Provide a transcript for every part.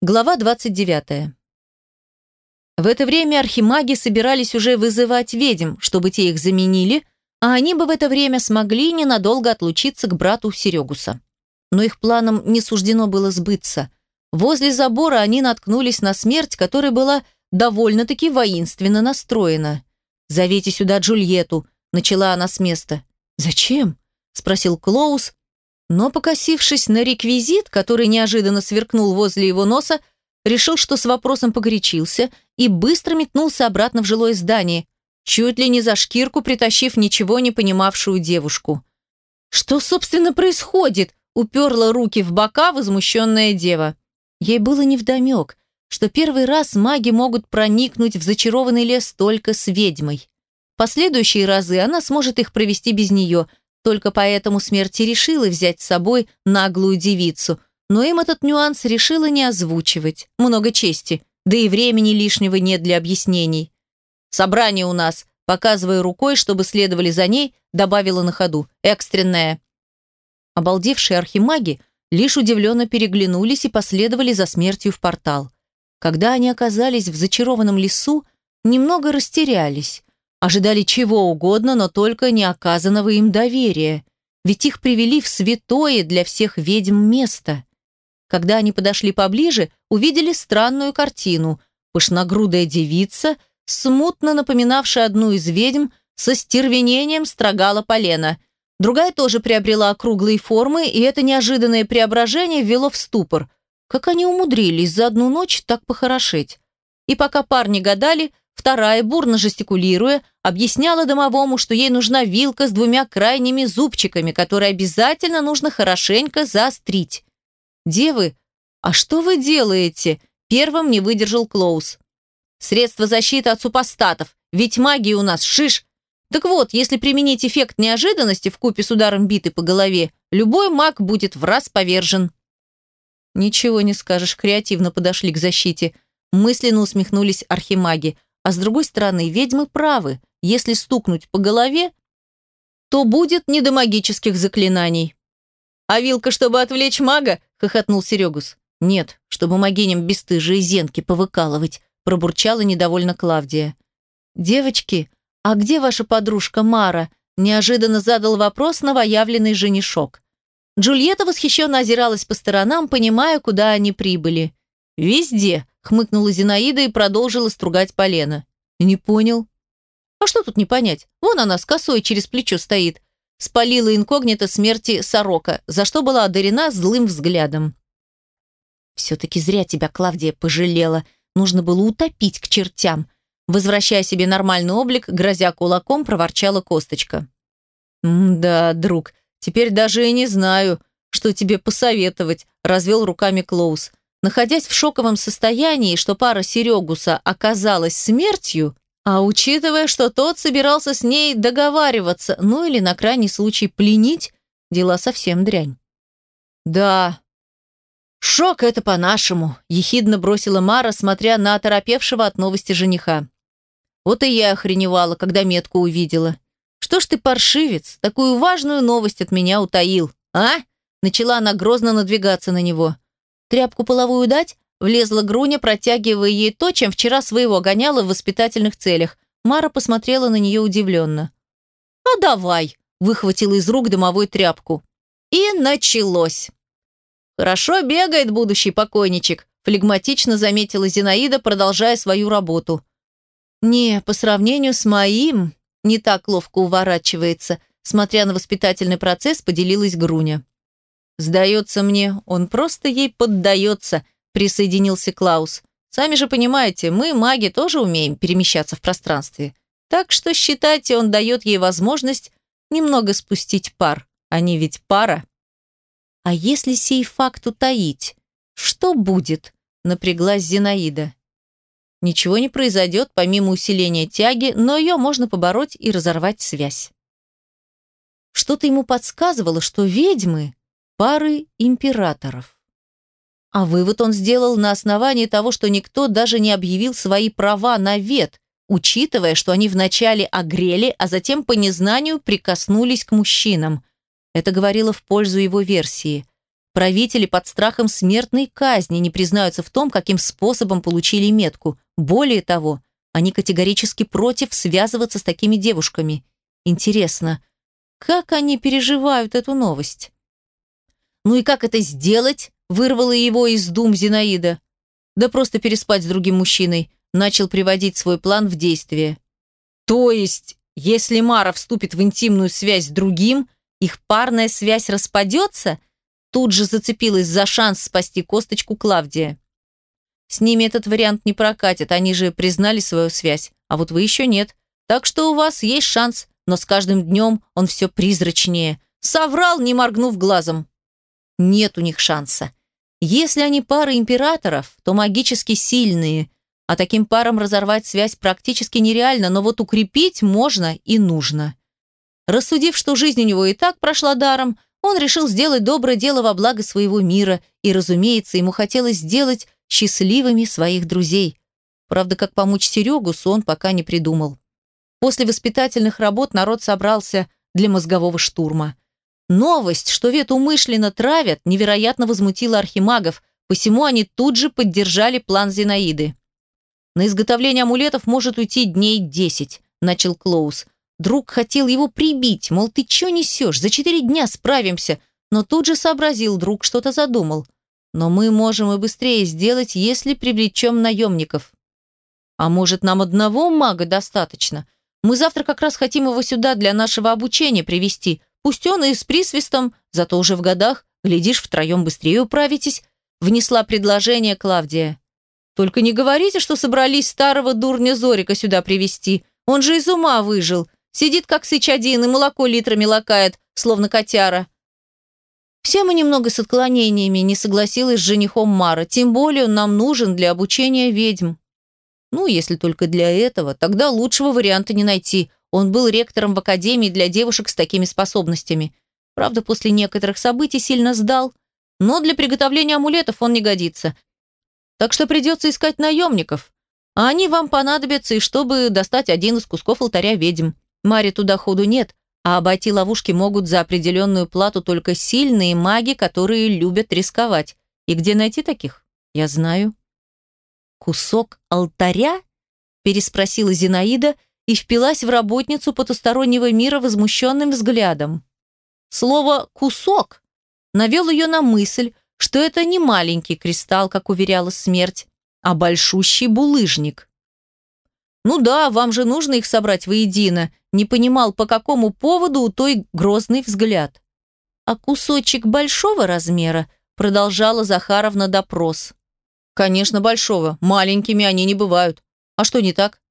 Глава 29. В это время архимаги собирались уже вызывать ведьм, чтобы те их заменили, а они бы в это время смогли ненадолго отлучиться к брату Серегуса. Но их планам не суждено было сбыться. Возле забора они наткнулись на смерть, которая была довольно-таки воинственно настроена. «Зовите сюда Джульетту», — начала она с места. «Зачем?» — спросил Клоус, но, покосившись на реквизит, который неожиданно сверкнул возле его носа, решил, что с вопросом погорячился и быстро метнулся обратно в жилое здание, чуть ли не за шкирку притащив ничего не понимавшую девушку. «Что, собственно, происходит?» – уперла руки в бока возмущенная дева. Ей было невдомек, что первый раз маги могут проникнуть в зачарованный лес только с ведьмой. Последующие разы она сможет их провести без нее – только поэтому смерть и решила взять с собой наглую девицу, но им этот нюанс решила не озвучивать. Много чести, да и времени лишнего нет для объяснений. «Собрание у нас», показывая рукой, чтобы следовали за ней, добавила на ходу. «Экстренное». Обалдевшие архимаги лишь удивленно переглянулись и последовали за смертью в портал. Когда они оказались в зачарованном лесу, немного растерялись. Ожидали чего угодно, но только не оказанного им доверия. Ведь их привели в святое для всех ведьм место. Когда они подошли поближе, увидели странную картину. Пышногрудая девица, смутно напоминавшая одну из ведьм, со стервенением строгала полено. Другая тоже приобрела округлые формы, и это неожиданное преображение ввело в ступор. Как они умудрились за одну ночь так похорошеть? И пока парни гадали, Вторая, бурно жестикулируя, объясняла домовому, что ей нужна вилка с двумя крайними зубчиками, которые обязательно нужно хорошенько заострить. «Девы, а что вы делаете?» Первым не выдержал Клоус. «Средство защиты от супостатов, ведь магия у нас шиш. Так вот, если применить эффект неожиданности в купе с ударом биты по голове, любой маг будет в раз повержен». «Ничего не скажешь, креативно подошли к защите», мысленно усмехнулись архимаги – а с другой стороны, ведьмы правы. Если стукнуть по голове, то будет не до магических заклинаний. «А вилка, чтобы отвлечь мага?» – хохотнул Серегус. «Нет, чтобы могиням бесстыжие зенки повыкалывать», – пробурчала недовольно Клавдия. «Девочки, а где ваша подружка Мара?» – неожиданно задал вопрос новоявленный женишок. Джульетта восхищенно озиралась по сторонам, понимая, куда они прибыли. «Везде», хмыкнула Зинаида и продолжила стругать полено. «Не понял». «А что тут не понять? Вон она с косой через плечо стоит». Спалила инкогнито смерти сорока, за что была одарена злым взглядом. «Все-таки зря тебя Клавдия пожалела. Нужно было утопить к чертям». Возвращая себе нормальный облик, грозя кулаком, проворчала косточка. «Да, друг, теперь даже и не знаю, что тебе посоветовать», развел руками Клоус. Находясь в шоковом состоянии, что пара Серегуса оказалась смертью, а учитывая, что тот собирался с ней договариваться, ну или на крайний случай пленить, дела совсем дрянь. «Да, шок это по-нашему», – ехидно бросила Мара, смотря на оторопевшего от новости жениха. «Вот и я охреневала, когда метку увидела. Что ж ты, паршивец, такую важную новость от меня утаил, а?» Начала она грозно надвигаться на него – Тряпку половую дать? Влезла Груня, протягивая ей то, чем вчера своего гоняла в воспитательных целях. Мара посмотрела на нее удивленно. «А давай!» – выхватила из рук домовой тряпку. И началось. «Хорошо бегает будущий покойничек», – флегматично заметила Зинаида, продолжая свою работу. «Не, по сравнению с моим, не так ловко уворачивается», смотря на воспитательный процесс, поделилась Груня. «Сдается мне, он просто ей поддается», – присоединился Клаус. «Сами же понимаете, мы, маги, тоже умеем перемещаться в пространстве. Так что, считайте, он дает ей возможность немного спустить пар. Они ведь пара». «А если сей факт утаить, что будет?» – напряглась Зинаида. Ничего не произойдет помимо усиления тяги, но ее можно побороть и разорвать связь. Что-то ему подсказывало, что ведьмы пары императоров. А вывод он сделал на основании того, что никто даже не объявил свои права на вет, учитывая, что они вначале огрели, а затем по незнанию прикоснулись к мужчинам. Это говорило в пользу его версии. Правители под страхом смертной казни не признаются в том, каким способом получили метку. Более того, они категорически против связываться с такими девушками. Интересно, как они переживают эту новость? «Ну и как это сделать?» – вырвала его из дум Зинаида. «Да просто переспать с другим мужчиной», – начал приводить свой план в действие. «То есть, если Мара вступит в интимную связь с другим, их парная связь распадется?» Тут же зацепилась за шанс спасти косточку Клавдия. «С ними этот вариант не прокатит, они же признали свою связь, а вот вы еще нет. Так что у вас есть шанс, но с каждым днем он все призрачнее. Соврал, не моргнув глазом. Нет у них шанса. Если они пара императоров, то магически сильные, а таким парам разорвать связь практически нереально, но вот укрепить можно и нужно. Рассудив, что жизнь у него и так прошла даром, он решил сделать доброе дело во благо своего мира, и, разумеется, ему хотелось сделать счастливыми своих друзей. Правда, как помочь Серегу, он пока не придумал. После воспитательных работ народ собрался для мозгового штурма. Новость, что Вет умышленно травят, невероятно возмутила архимагов, посему они тут же поддержали план Зинаиды. «На изготовление амулетов может уйти дней десять», – начал Клоус. Друг хотел его прибить, мол, ты чё несешь, за четыре дня справимся, но тут же сообразил, друг что-то задумал. Но мы можем и быстрее сделать, если привлечем наемников. А может, нам одного мага достаточно? Мы завтра как раз хотим его сюда для нашего обучения привести. Пусть он и с присвистом, зато уже в годах, глядишь, втроем быстрее управитесь», внесла предложение Клавдия. «Только не говорите, что собрались старого дурня Зорика сюда привести. Он же из ума выжил. Сидит как сыч один и молоко литрами лакает, словно котяра». «Все мы немного с отклонениями», не согласилась с женихом Мара. «Тем более он нам нужен для обучения ведьм». Ну, если только для этого, тогда лучшего варианта не найти. Он был ректором в академии для девушек с такими способностями. Правда, после некоторых событий сильно сдал. Но для приготовления амулетов он не годится. Так что придется искать наемников. А они вам понадобятся, и чтобы достать один из кусков алтаря ведьм. Маре туда ходу нет, а обойти ловушки могут за определенную плату только сильные маги, которые любят рисковать. И где найти таких? Я знаю. «Кусок алтаря?» – переспросила Зинаида и впилась в работницу потустороннего мира возмущенным взглядом. Слово «кусок» навел ее на мысль, что это не маленький кристалл, как уверяла смерть, а большущий булыжник. «Ну да, вам же нужно их собрать воедино», не понимал, по какому поводу у той грозный взгляд. «А кусочек большого размера?» продолжала Захаровна допрос. «Конечно, большого. Маленькими они не бывают. А что не так?»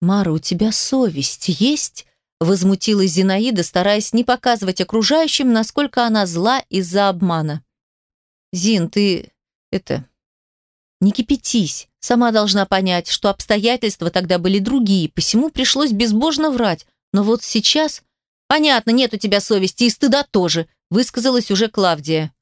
«Мара, у тебя совесть есть?» Возмутилась Зинаида, стараясь не показывать окружающим, насколько она зла из-за обмана. «Зин, ты... это... не кипятись. Сама должна понять, что обстоятельства тогда были другие, посему пришлось безбожно врать. Но вот сейчас... Понятно, нет у тебя совести и стыда тоже», высказалась уже Клавдия.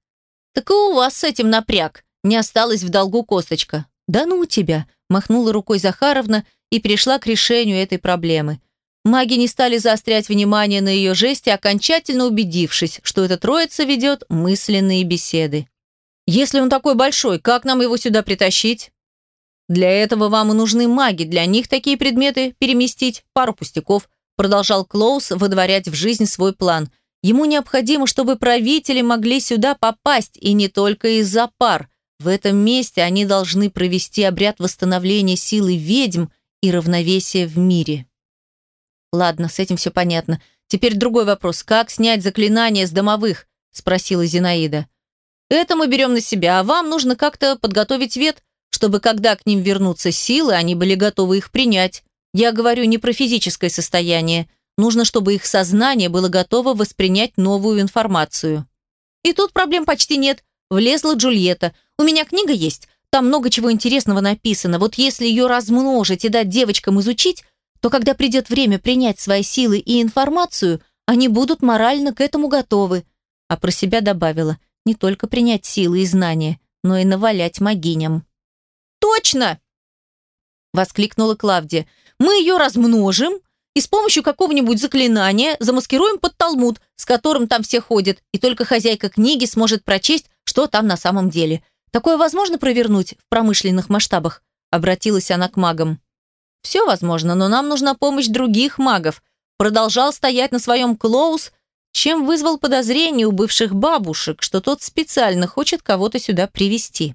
«Так и у вас с этим напряг», не осталась в долгу косточка. «Да ну у тебя!» – махнула рукой Захаровна и пришла к решению этой проблемы. Маги не стали заострять внимание на ее жесте, окончательно убедившись, что эта троица ведет мысленные беседы. «Если он такой большой, как нам его сюда притащить?» «Для этого вам и нужны маги, для них такие предметы переместить, пару пустяков», продолжал Клоус выдворять в жизнь свой план. Ему необходимо, чтобы правители могли сюда попасть, и не только из-за пар – в этом месте они должны провести обряд восстановления силы ведьм и равновесия в мире. Ладно, с этим все понятно. Теперь другой вопрос. Как снять заклинание с домовых? Спросила Зинаида. Это мы берем на себя, а вам нужно как-то подготовить вет, чтобы когда к ним вернутся силы, они были готовы их принять. Я говорю не про физическое состояние. Нужно, чтобы их сознание было готово воспринять новую информацию. И тут проблем почти нет. Влезла Джульетта. У меня книга есть, там много чего интересного написано. Вот если ее размножить и дать девочкам изучить, то когда придет время принять свои силы и информацию, они будут морально к этому готовы. А про себя добавила, не только принять силы и знания, но и навалять могиням. «Точно!» – воскликнула Клавдия. «Мы ее размножим и с помощью какого-нибудь заклинания замаскируем под талмуд, с которым там все ходят, и только хозяйка книги сможет прочесть, что там на самом деле. Такое возможно провернуть в промышленных масштабах?» Обратилась она к магам. «Все возможно, но нам нужна помощь других магов», продолжал стоять на своем Клоус, чем вызвал подозрение у бывших бабушек, что тот специально хочет кого-то сюда привести.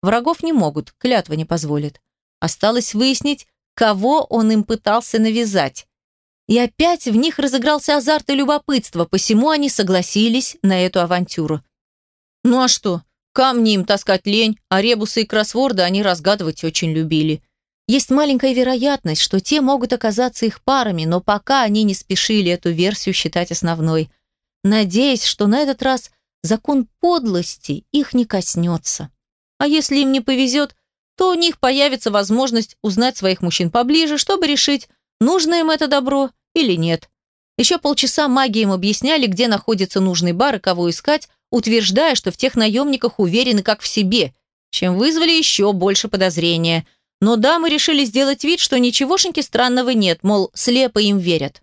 Врагов не могут, клятва не позволит. Осталось выяснить, кого он им пытался навязать. И опять в них разыгрался азарт и любопытство, посему они согласились на эту авантюру. Ну а что? Камни им таскать лень, а ребусы и кроссворды они разгадывать очень любили. Есть маленькая вероятность, что те могут оказаться их парами, но пока они не спешили эту версию считать основной, надеясь, что на этот раз закон подлости их не коснется. А если им не повезет, то у них появится возможность узнать своих мужчин поближе, чтобы решить, нужно им это добро или нет. Еще полчаса маги им объясняли, где находится нужный бар и кого искать, утверждая, что в тех наемниках уверены как в себе, чем вызвали еще больше подозрения. Но дамы решили сделать вид, что ничегошеньки странного нет, мол, слепо им верят.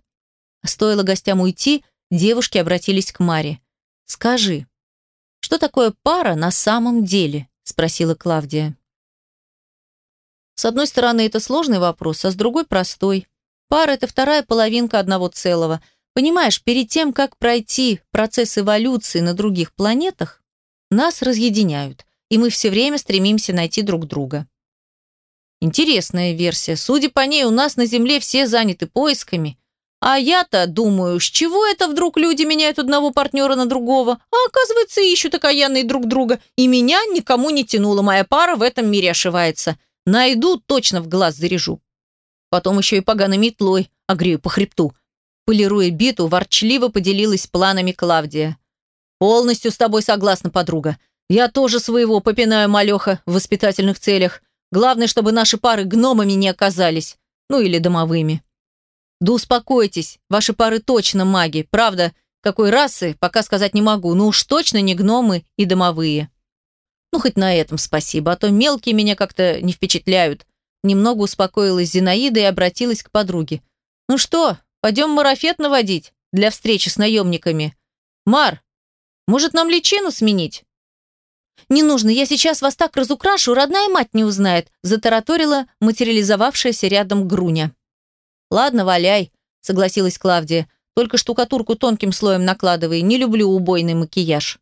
Стоило гостям уйти, девушки обратились к Маре. «Скажи, что такое пара на самом деле?» – спросила Клавдия. С одной стороны, это сложный вопрос, а с другой – простой. Пара – это вторая половинка одного целого. Понимаешь, перед тем, как пройти процесс эволюции на других планетах, нас разъединяют, и мы все время стремимся найти друг друга. Интересная версия. Судя по ней, у нас на Земле все заняты поисками. А я-то думаю, с чего это вдруг люди меняют одного партнера на другого? А оказывается, ищут окаянные друг друга. И меня никому не тянуло. Моя пара в этом мире ошивается. Найду, точно в глаз заряжу. Потом еще и поганой метлой огрею по хребту. Полируя биту, ворчливо поделилась планами Клавдия. «Полностью с тобой согласна, подруга. Я тоже своего попинаю малеха в воспитательных целях. Главное, чтобы наши пары гномами не оказались. Ну или домовыми». «Да успокойтесь, ваши пары точно маги. Правда, какой расы, пока сказать не могу, но уж точно не гномы и домовые». Ну, хоть на этом спасибо, а то мелкие меня как-то не впечатляют. Немного успокоилась Зинаида и обратилась к подруге. Ну что, пойдем марафет наводить для встречи с наемниками? Мар, может нам личину сменить? «Не нужно, я сейчас вас так разукрашу, родная мать не узнает», затараторила материализовавшаяся рядом Груня. «Ладно, валяй», — согласилась Клавдия. «Только штукатурку тонким слоем накладывай, не люблю убойный макияж».